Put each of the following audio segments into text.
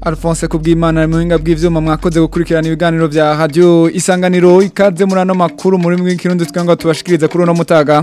Alphonse kubw'Imana muhinga bw'ivyuma mwakoze gukurikirana ibiganiro bya radio isanganiro ikaze muri ano makuru muri mwe kirundo twanga tubashikiriza kuri no mutaga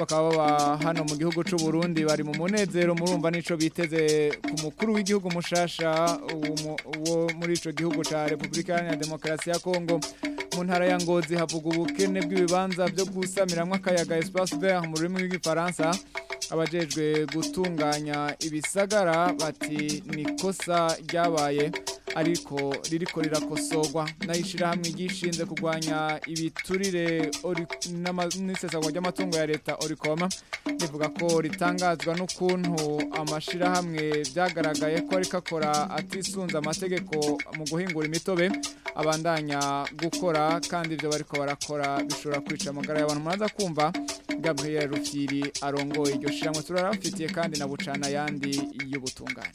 bakaba baba hano mu gihugu cy'u Burundi bari mu munezero murumva nico biteze ku mukuru w'igihugu mushasha wo muri ico gihugu cya Republika ya Demokarasi ya Kongo mu ntara ya ngozi havuga ubukene bw'ibibanza byo gusamiramwo akayaga espace mu rurimi rw'igifaransa abajejwe gutunganya ibisagara bati nikosa ryabaye ariko ririko rirakosorwa nayo ryishinze kurwanya ibiturire n'isesagwa ry'amatungo ya leta orikoma rivuga ko ritangazwa n'ukuntu amashyirahamwe byagaragaye ko ariko akora atisunze amategeko mu guhingura imitobe abandanya gukora kandi ibyo bariko barakora bishobora kwica amagara y'abantu muraza kumva gaburiyeri rufyiri arongoye iryo shyirahamwe turarafitiye kandi na bucana ayandi y'ubutungane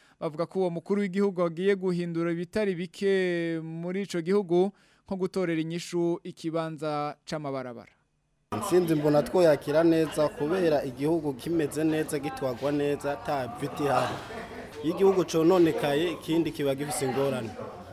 bavuga ko uwo mukuru w'igihugu agiye guhindura ibitari bike muri icyo gihugu nko gutorera inyishu ikibanza c'amabarabara nsinzi mbona twoyakira neza kubera igihugu kimeze neza gitwagwa neza ta biti hari iyo igihugu cononekaye ikindi kiba gifise ingorane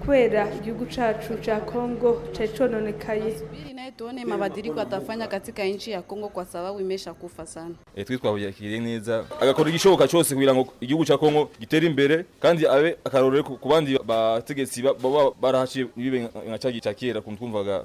kubera igihugu cacu cya Congo cari cononekaye. Naye tuone mabadiliko katika nchi ya Congo kwa sababu imesha kufa sana. E, eh, twitwabakiriye neza agakora igishoboka cyose kugira ngo igihugu cya Congo. gitera imbere kandi abe akarorero ku bandi bategetsi baba barahaciye bibe nka cya gihe cya kera kuntu twumvaga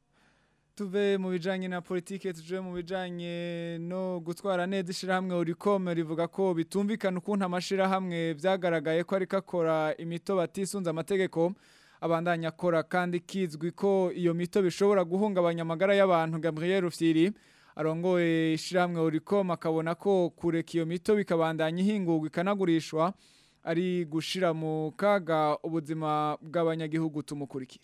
tuve mu bijanye na politike tuje mu bijanye no gutwara neza ishirahamwe urikome rivuga ko bitumvikana ukuntu amashirahamwe byagaragaye ko ariko akora imito batisunze amategeko abandanya akora kandi kizwi ko iyo mito bishobora guhungabanya amagara y'abantu Gabriel Rufyiri arongoye ishirahamwe urikome akabona ko kureka iyo mito bikabandanya ihingurwa ikanagurishwa ari gushira mu kaga ubuzima bw'abanyagihugu tumukurikire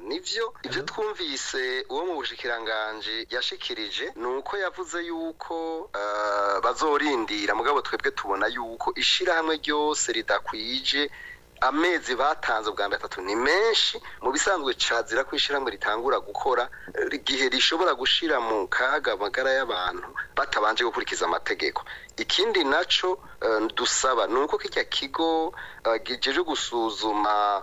nibyo ibyo twumvise uwo mu bushikiranganji yashikirije ni uko yavuze yuko eh, bazorindira mugabo twebwe tubona yuko ishyirahamwe ryose ridakwije amezi batanze ubwa mbere atatu ni menshi mu bisanzwe cazira ko ishyirahamwe ritangura gukora eh, igihe rishobora gushyira mu kaga amagara y'abantu batabanje gukurikiza amategeko ikindi nacyo eh, dusaba ni uko kijya kigo eh, gijeje gusuzuma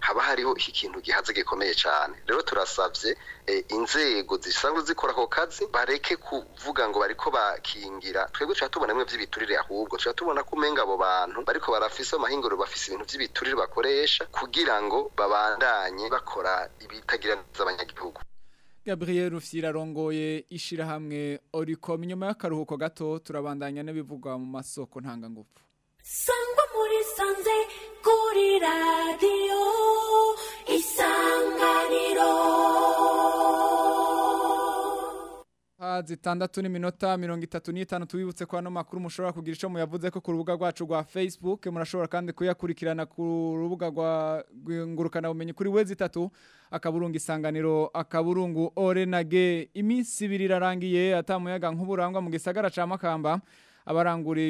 haba hariho ikintu gihaze gikomeye cyane rero turasabye eh, inzego zisanzwe zikora ako kazi bareke kuvuga ngo bariko bakingira twebwe tuba tubona bimwe by'ibiturire ahubwo duca tubona ko umenga abo bantu ariko barafise amahinguriro bafise ibintu vy'ibiturire bakoresha kugira ngo babandanye bakora ibitagiraneza abanyagihugu Gabriel Rufyira arongoye ishirahamwe Oricom nyuma y'akaruhuko gato turabandanya n'ibivugwa mu masoko ntanga ngufu Sangwa muri sanze kuri radio isanganiro zitandatu n'iminota mirongo itatu n'itanu tubibutse ko ano makuru mushobora kugira icyo muyavuze ko ku rubuga rwacu rwa facebook murashobora kandi kuyakurikirana ku rubuga rwa ngurukana bumenyi kuri wezi zitatu akaburungu isanganiro akaburungu orenage iminsi ibiri irarangiye atamuyaga nk'uburangwa mu gisagara cya makamba abarangura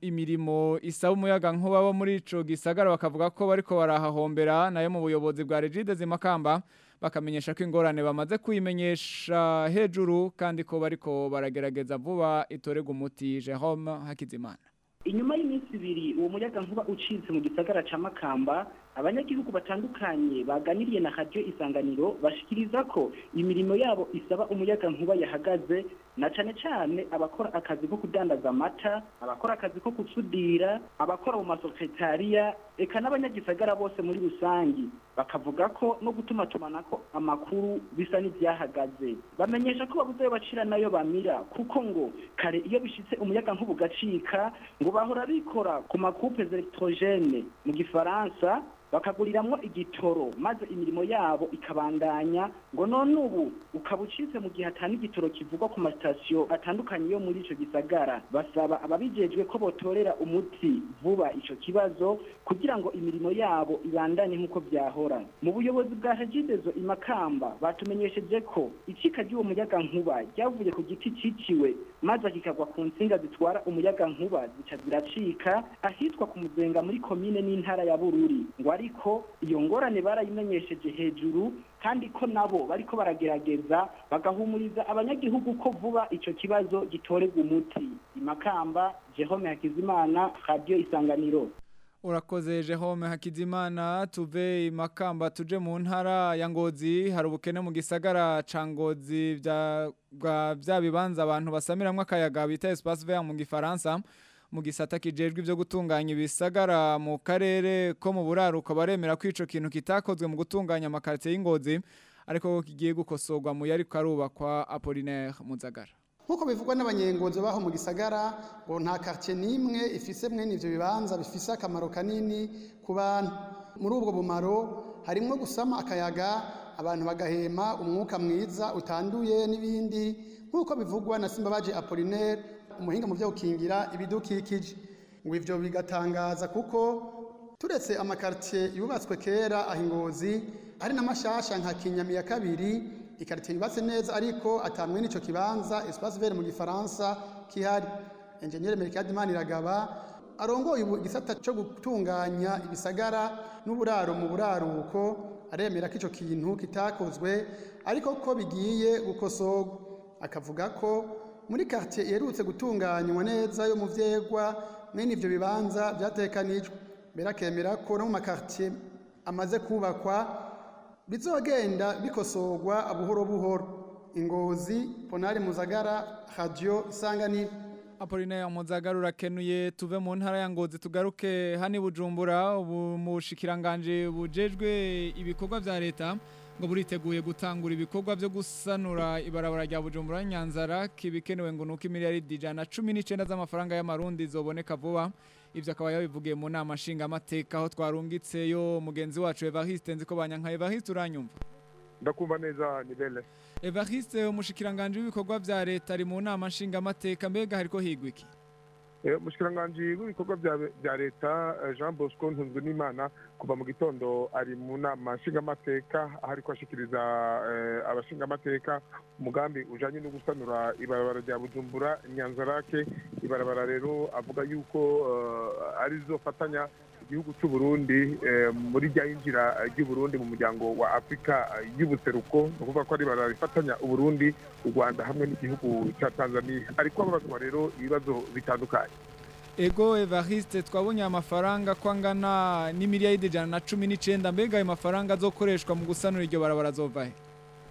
imirimo isaba umuyaga nk'uba bo muri icyo gisagara bakavuga ko bariko barahahombera nayo mu buyobozi bwa regide zimakamba bakamenyesha ko ingorane bamaze kuyimenyesha hejuru kandi ko bariko baragerageza vuba itorega umuti Jerome Hakizimana inyuma y'iminsi ibiri uwo muyaga nkuba ucitse mu gisagara cya Makamba abanyagihugu batandukanye baganiriye na radio isanganiro bashikiriza ko imirimo yabo isaba umuyaga nkuba yahagaze na cyane cyane abakora akazi ko kudandaza amata abakora akazi ko gusudira abakora mu masosiyetariya reka n'abanyagisagara bose muri rusange bakavuga ko no gutuma tumana ko amakuru bisa n'ibyahagaze bamenyesha ko babuze bacira nayo bamira kuko ngo kare iyo bishitse umuyaga nk’ubu nk'ubugacika ngo bahora bikora ku makupe zelectrogene mu gifaransa bakaguriramo igitoro maze imirimo yabo ikabandanya ngo none ubu ukaba ucitse mu gihe atana igitoro kivugwa ku matasiyo atandukanye yo muri icyo gisagara basaba ababigejwe ko botorera umuti vuba icyo kibazo kugira ngo imirimo yabo ibandanye nk'uko byahora mu buyobozi bwa hajidezo imakamba batumenyesheje ko icika ry'uwo muyaga nkuba ryavuye ku giti ciciwe maze kikagwa ku nsinga zitwara umuyaga nkuba zica ziracika ahitwa ku muzenga muri komine n'intara ya bururi ngo ariko iyo ngorane barayimenyesheje hejuru kandi ko nabo bariko baragerageza bagahumuriza abanyagihugu ko vuba icyo kibazo gitorerwa umuti imakamba jehome hakizimana radio isanganiro urakoze Jerome Hakizimana tuve makamba tuje mu ntara ya Ngozi hari ubukene mu gisagara ca Ngozi bya bya bibanza abantu basamiramwe akayaga bita espace vert mu gifaransa mu gisata kijejwe ibyo gutunganya ibisagara mu karere ko mu buraruko baremera kwico kintu kitakozwe mu gutunganya amakarite y'ingozi ariko kigiye gukosogwa mu yari karubakwa Apollinaire Muzagara nk'uko bivugwa n'abanyengonzo baho mu gisagara ngo nta quartier n'imwe ifise mwene ivyo bibanza bifise akamaro kanini ku bantu muri ubwo bumaro harimo gusama akayaga abantu bagahema umwuka mwiza utanduye n'ibindi nk'uko bivugwa na Simbabaje Apollinaire umuhinga mu byo gukingira ibidukikije ngo ivyo bigatangaza kuko turetse amakartier yubatswe kera ahingozi ari n'amashasha nka Kinyami ya kabiri ikarito yubatse neza ariko atamwene n'icyo kibanza espace vert mu gifaransa kihari engineer Mercad Maniragaba arongoye igisata cyo gutunganya ibisagara n'uburaro mu buraruko aremera ko icyo kintu kitakozwe ariko ko bigiye gukosorwa akavuga ko muri quartier iherutse gutunganywa neza yo mu vyegwa mwene ibyo bibanza byatekanijwe bera kemera ko no mu makartier amaze kubakwa bizogenda bikosorwa buhoro buhoro ingozi ponari muzagara hadiyo sanganira Apollinaire Muzagara urakenuye tuve mu ntara ya Ngozi tugaruke hani bujumbura ubu mushikiranganje bujejwe ibikorwa bya leta ngo buriteguye gutangura ibikorwa byo gusanura ibarabara rya Bujumbura Nyanzara kibikenewe ngo nuko cumi 119 z'amafaranga y'amarundi zoboneka vuba ibyo akaba yabivugiye mu nama nshingamateka aho twarungitseyo mugenzi wacu evariste nzi ko banyanka evariste uranyumva ndakumva neza ni bene evariste umushikiranganje w'ibikorwa bya leta ari mu nama nshingamateka mbega hariko higwa iki umushikiranganji e, w'ibikorwa bya leta eh, jean bosco ntunzwe n'imana kuva mu gitondo ari mu nama nshingamateka aho ari kuhashyikiriza eh, abashingamateka umugambi ujyanye no gusanura ibarabara rya bujumbura nyanzarake ibarabara rero avuga yuko eh, arizo fatanya igihugu cy'u Burundi eh, muri rya yinjira ry'uburundi mu muryango wa afurika eh, y'ubuseruko ni ukuvuga ko ari barabifatanya rifatanya uburundi u rwanda hamwe n'igihugu cya tanzania ariko habazwa rero ibibazo bitandukanye ego evariste twabonye amafaranga ko angana n'imiliyaride ijana na cumi n'icyenda mbega ayo mafaranga azokoreshwa mu gusanura iryo barabara azovahe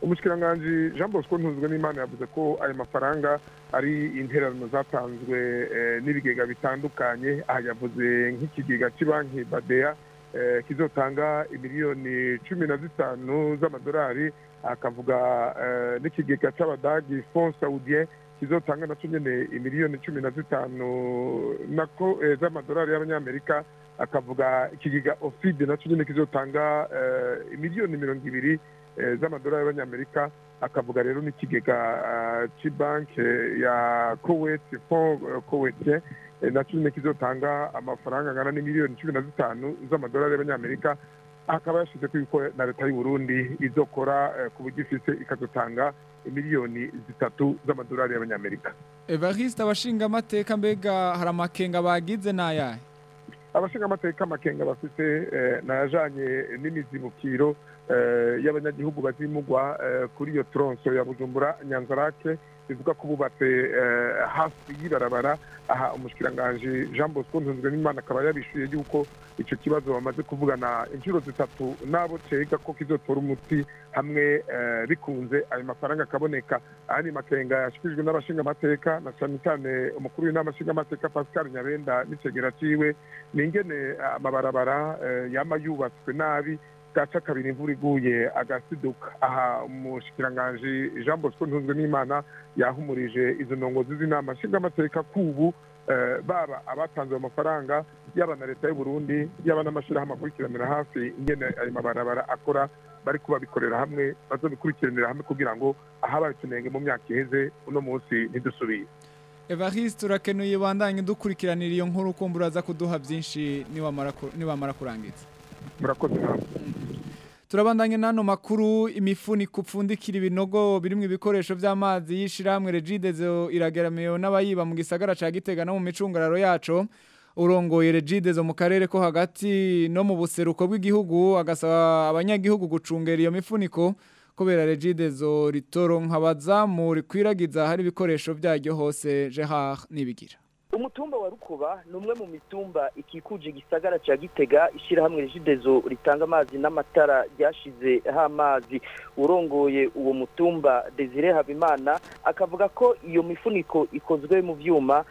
umushikiranganji jean bosco ntuzwe n'imana yavuze ko ayo mafaranga ari intererano zatanzwe eh, n'ibigega bitandukanye aha yavuze nk'ikigega cy'ibanki badeya eh, kizotanga imiliyoni cumi na zitanu z'amadolari akavuga eh, n'ikigega cy'abadagi fond saudien kizotanga nacyo nyine imiliyoni cumi na zitanu nako z'amadolari y'abanyamerika akavuga ikigega ofide nacyo nyine kizotanga imiliyoni mirongo ibiri Eh, z'amadolari y'abanyamerika akavuga rero n'ikigega eh, cy'ibanki eh, ya koweti fo koweti nacyo nyine kizotanga amafaranga angana n'imiliyoni cumi na zitanu z'amadolari y'abanyamerika akaba yashyize ko na leta y'u Burundi izokora ku buryo ifite ikadutanga miliyoni zitatu z'amadolari y'abanyamerika evariste abashinga amateka mbega hari amakenga bagize n'ayahe abashinga amateka amakenga bafite ni ayajyanye n'imizibukiro Eh, y'abanyagihugu bazimugwa eh, kuri iyo toronso ya bujumbura nyanzarake bivuga ko bubatse eh, hafi y'ibarabara aha umushikiranganji jean bosco ntunzwe n'imana akaba yabishyuye yuko icyo kibazo bamaze kuvugana inshuro zitatu n'abo cega ko kizotora umuti hamwe bikunze ayo mafaranga akaboneka andi makenga yashyikirijwe n'abashingamateka na cyane cyane umukuru w'inama nshingamateka pascal nyabenda n'icegera ciwe ni ingene amabarabara yama yubatswe nabi bwaca kabiri imvura iguye agasiduka aha umushikiranganji jean bosco ntunzwe n'imana yahumurije izo ndongozi z'inama nshingamateka k'ubu eh, baba abatanze amafaranga mafaranga yaba na leta y'uburundi yaba n'amashyirahamwe akurikiranira hafi ingene ayo mabarabara akora bari kubabikorera hamwe bazabikurikiranira hamwe kugira ngo aha utunenge mu myaka iheze uno munsi ntidusubiye evariste urakenuye bandanye dukurikiranira iyo nkuru kumbura aza kuduha byinshi niwamara kurangiza murakoze nawe turabandanye n'ano makuru imifuniko upfundikira ibinogo birimo ibikoresho by'amazi y'ishyirahamwe regidezo iragaramiyeho n'abayiba mu gisagara cya gitega no mu micungararo yacu urongoye regidezo mu karere ko hagati no mu buseruko bw'igihugu agasaba abanyagihugu gucungera iyo mifuniko kubera regidezo ritoronka abazamu rikwiragiza hari ibikoresho byaryo hose jeha n'ibigira umutumba wa rukuba ni umwe mu mitumba ikikuje igisagara cya gitega ishyirahamwe rijidezo ritanga amazi n'amatara ryashyizeho amazi urongoye uwo mutumba desire habimana akavuga ko iyo mifuniko ikozwe mu byuma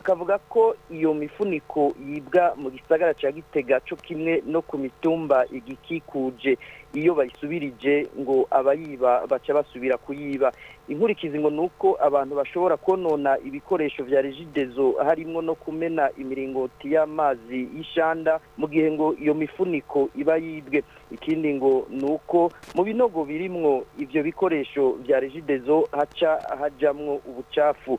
akavuga ko iyo mifuniko yibwa mu gisagara cya gitega cyo kimwe no ku mitumba igikikuje iyo bayisubirije ngo abayiba baca basubira kuyiba inkurikizi ngo ni uko abantu bashobora konona ibikoresho bya regidezo harimo no kumena imiringoti y'amazi y'ishanda mu gihe ngo iyo mifuniko iba yibwe ikindi ngo ni uko mu binogo birimo ibyo bikoresho bya regidezo haca hajamwo ubucafu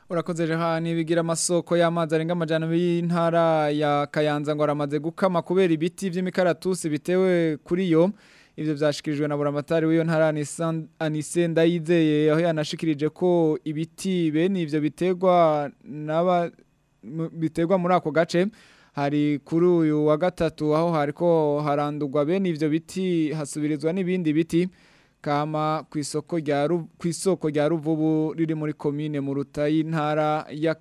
urakoze ntibigira amasoko y'amazi arenga amajyana y'intara ya kayanza ngo aramaze gukama kubera ibiti by'imikaratusi bitewe kuri yo ibyo byashikirijwe na buramatari w'iyo ntara anise ndayizeye aho yanashikirije ko ibiti bene ibyo biterwa biterwa muri ako gace hari kuri uyu wa gatatu aho hariko harandurwa bene ibyo biti hasubirizwa n'ibindi biti kama ku isoko rya ku isoko rya ruvubu riri muri komine mu rutayi intara ya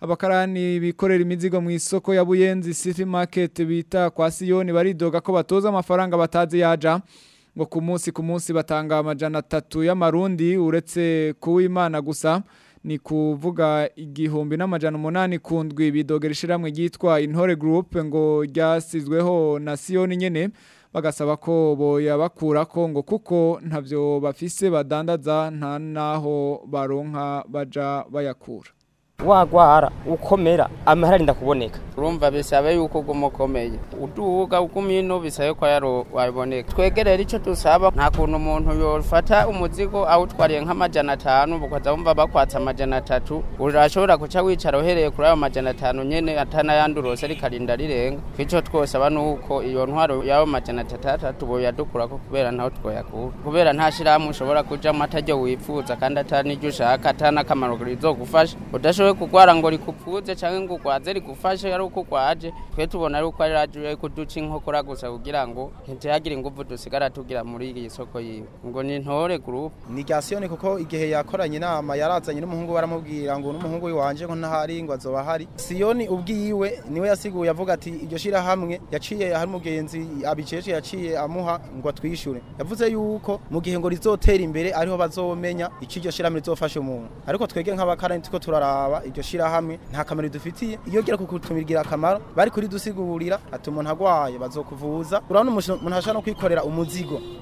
abakarani bikorera imizigo mu isoko ya Buyenzi City Market bita kwa Siyoni baridoga ko batoza amafaranga batazi yaja ngo ku munsi ku munsi batanga amajana atatu y'amarundi uretse kuwimana gusa ni kuvuga igihumbi n'amajana umunani kundwi bidogera ishyirahamwe ryitwa intore Group ngo ryasizweho na siyoni nyine bagasaba ko boyabakura ko ngo kuko ntabyo bafise badandaza nta naho baronka baja bayakura wagwara ukomera amahera arinda kuboneka urumva bisaba yuko uguma ukomeye uduga ugumino bisaba ko yaro waboneka twegerera icyo dusaba nta kuntu umuntu yofata umuzigo awutwariye nk'amajana atanu ukaza wumva bakwatsa amajana atatu urashobora guca wicara uhereye kuri ayo majana atanu nyene atanayandi urose rikarinda rirenga bityo twosaba nuko iyo ntwaro y'ayo majana atatu ko kubera ntaho twoyakura kubera nta shirahamwe ushobora kujamwo ataryo wifuza kandi ata n'iryo ushaka ata n'akamaro rizogufasha udashobora ushoboye kurwara ngo rikupfuze cyangwa ngo urwaze rigufashe ari uko urwaje twe tubona ari uko ari radiyo kuduca inkokora gusa kugira ngo ntitihagire ingufu dusigara tugira muri iyi soko yiwe ngo ni ntore gurupe ni gasiyoni kuko igihe yakoranye inama yarazanye n'umuhungu baramubwira ngo n'umuhungu wanje ngo ntahari ngo azoba ahari siyoni ubwiwe niwe yasiguye avuga ati iryo shyirahamwe yaciye hari umugenzi abikeshe yaciye amuha ngo atwishyure yavuze yuko mu gihe ngo rizotera imbere ariho bazomenya icyo iryo shyirahamwe rizofasha umuntu ariko twege nk'abakarani turaraba kuraba iryo shirahamwe nta kamaro dufitiye iyo gira kukutumirira akamaro bari kuri dusigurira ati umuntu agwaye bazokuvuza urabona umuntu ashaka no kwikorera umuzigo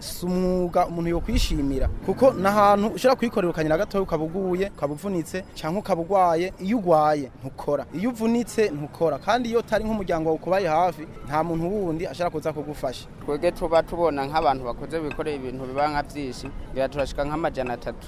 si umwuga umuntu yokwishimira kuko ahantu ushobora kuyikorera ukanyira gatoya ukaba uguye ukaba uvunitse cyangwa ukaba urwaye iyo urwaye ntukora iyo uvunitse ntukora kandi iyo utari nk'umuryango wawe ukubaye hafi nta muntu wundi ashobora kuza kugufasha twebwe tuba tubona nk'abantu bakoze bikoreye ibintu biba nka byinshi biba turashika nk'amajana atatu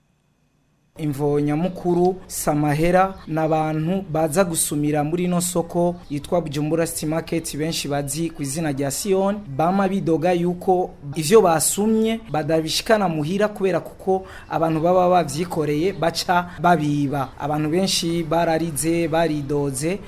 imvonyamukuru samahera ni abantu baza gusumira muri ino soko yitwa bujumbura city market benshi bazi ku izina rya siyoni bama bidoga yuko ibyo basumye badabishikana muhira kubera kuko abantu baba babyikoreye baca babiba abantu benshi bararize baridoze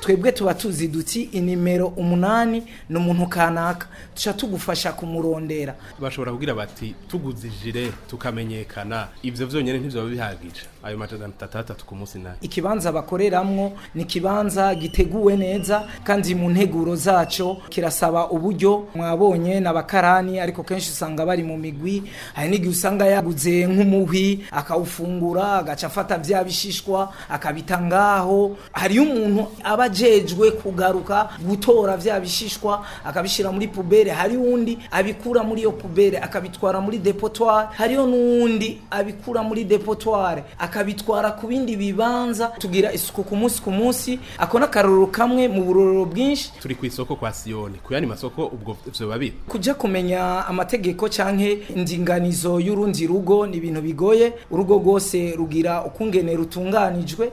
twebwe tuba tuzi duti inimero umunani ni umuntu kanaka tuca tugufasha kumurondera bashobora kubwira bati tuguze ijire tukamenyekana ibyo byonyine ntibyo bihagije ayo majana atandatu ku munsi nayo ikibanza bakoreramo ni ikibanza giteguwe neza kandi mu nteguro zacyo kirasaba uburyo mwabonye n'abakarani ariko kenshi usanga bari mu migwi hari n'igihe usanga yaguze nk'umuhwi akawufungura agaca afata bya bishishwa akabita ngaho hariyo umuntu aba ajejwe kugaruka gutora vya bishishwa akabishira muri pubere hari undi abikura muri iyo pubere akabitwara muri depotoire hariyo n'undi abikura muri depotoire akabitwara ku bindi bibanza tugira isuku ku munsi ku munsi ako n'akarorero kamwe mu burorero bwinshi turi ku isoko kwa siyoni ku yandi masoko ubwo ivyo babiri kuja kumenya amategeko canke indinganizo y'urundi rugo ni ibintu bigoye urugo rwose rugira ukungene rutunganijwe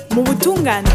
mu butungane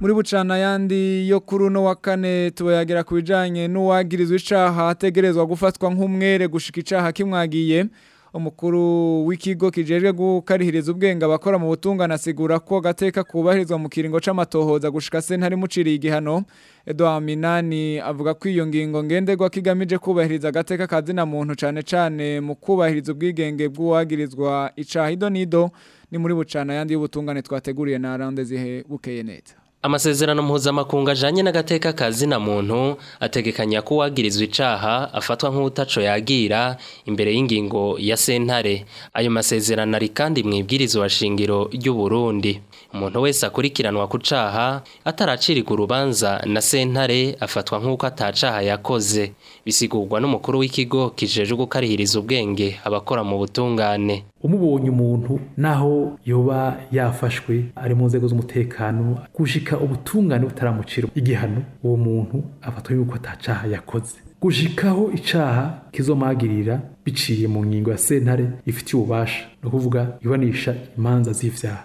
muri bucana ayandi yo kuri uno wa kane tubayagera ku bijyanye n'uwagirizwa icyaha ategerezwa gufatwa nk'umwere gushyika icyaha kimwagiye umukuru w'ikigo kijejwe gukarihiriza ubwenge abakora mu butungane asigura ko gateka kubahirizwa mu kiringo c'amatohoza gushika sentare muciriye igihano Edouard Minani avuga ko iyo ngingo ngenderwa kigamije kubahiriza agateka gateka kazina muntu cane cane mu kubahiriza ubwigenge bw'uwagirizwa icahido nido ni muri bucana yandi y'ubutungane twateguriye na Arande zihe bukeye neza amasezerano mpuzamakungu ajanye n'agateka kazi na muntu ategekanya ko uwagirizwa icaha afatwa nk'utaco yagira imbere y'ingingo ya sentare ayo masezerano ari kandi mu mwibwirizwa shingiro ry'u Burundi umuntu wese akurikiranwa ku caha ataracirika urubanza na sentare afatwa nk'uko atacaha yakoze bisigurwa n'umukuru w'ikigo kijeje gukarihiriza ubwenge abakora mu butungane umubonye umuntu naho yoba yafashwe ari mu nzego z'umutekano gushika gushika ubutungane butaramucira igihano uwo muntu afatwa yuko atacaha yakoze gushikaho icaha kizomagirira biciye mu ngingo ya sentare ifitiye ububasha ni ukuvuga ibanisha imanza z'ivyaha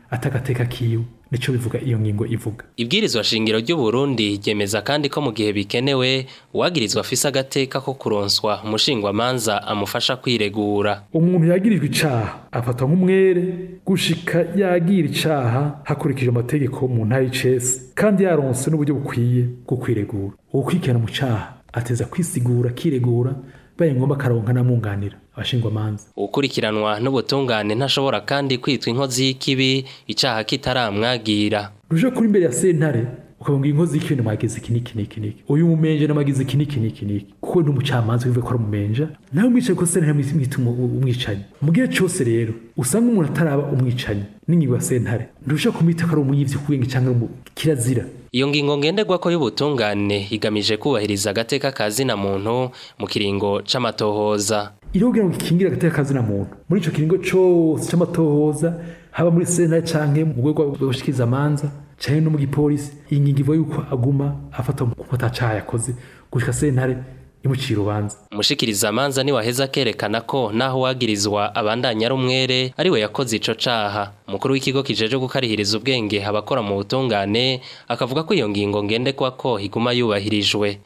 atagateka kiwe nicyo bivuga iyo ngingo ivuga ibwirizwa shingiro ry'uburundi ryemeza kandi ko mu gihe bikenewe uwagirizwa afise agateka ko kuronswa umushingwamanza amufasha kwiregura umuntu yagirijwe icaha afatwa nk'umwere gushika yagira icaha hakurikije amategeko mu ntara y'icese kandi yaronswe n'uburyo bukwiye bwo kwiregura uwo kwikena mu caha ateza kwisigura akiregura baye ngombwa akaronka n'amwunganira abashingwamanza ukurikiranwa n'ubutungane ntashobora kandi kwitwa inkozi y'ikibi icyaha kitaramwagira ruje kuri imbere ya sentare ukavuga inkozi y'ikibi namagize iki niki niki niki uyu mumenje namagize iki niki niki niki kuko ni umucamanza wivuye ko ari umumenja nawe umwicaye ko sentare mwita umwicanyi mu gihe cyose rero usanga umuntu ataraba umwicanyi n'ingingo ya sentare nturusha kumwita ko ari umuyivyi kugenga cyangwa kirazira iyo ngingo ngenderwako y'ubutungane igamije kubahiriza agateka ka zina muntu mu kiringo c'amatohoza iriho ngo ikingire hagati y'akazi muntu muri icyo kiringo cyose cy'amatohoza haba muri sena cyangwa mu rwego rw'abashikiriza amanza cyane no mu gipolisi iyi ngingo ivuga yuko aguma afatwa kuko atacaha yakoze gushyira sentare imucira urubanza umushikirizamanza ntiwaheza akerekana ko naho wagirizwa abandanya ari umwere ari we yakoze icyo caha umukuru w'ikigo kijeje gukarihiriza ubwenge abakora mu butungane akavuga ko iyo ngingo ngendekwa ko iguma yubahirijwe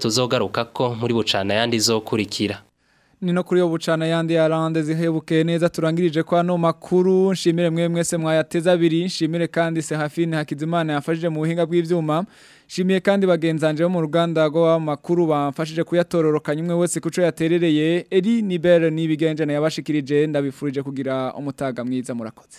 tuzogaruka ko muri bucana yandi izokurikira nino kuri yo bucana yandi ya rande zihebukeye neza turangirije kwa no makuru nshimire mwe mwese mwayateza abiri nshimire kandi Serafine Hakizimana yafashije mu buhinga bw'ivyuma nshimiye kandi bagenzanje bo mu ruganda rwo makuru bamfashije kuyatororokanya umwe wese kuco yaterereye Eri Nibel ni bigenje na yabashikirije ndabifurije kugira umutaga mwiza murakoze